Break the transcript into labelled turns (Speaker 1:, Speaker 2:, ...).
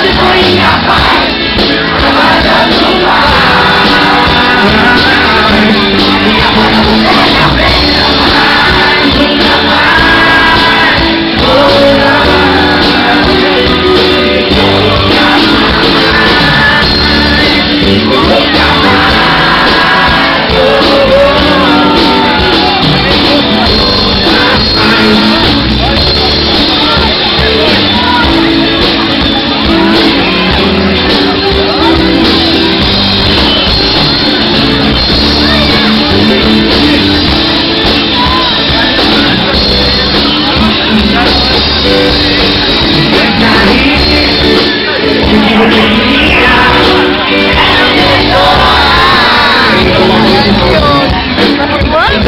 Speaker 1: Hoje foi minha.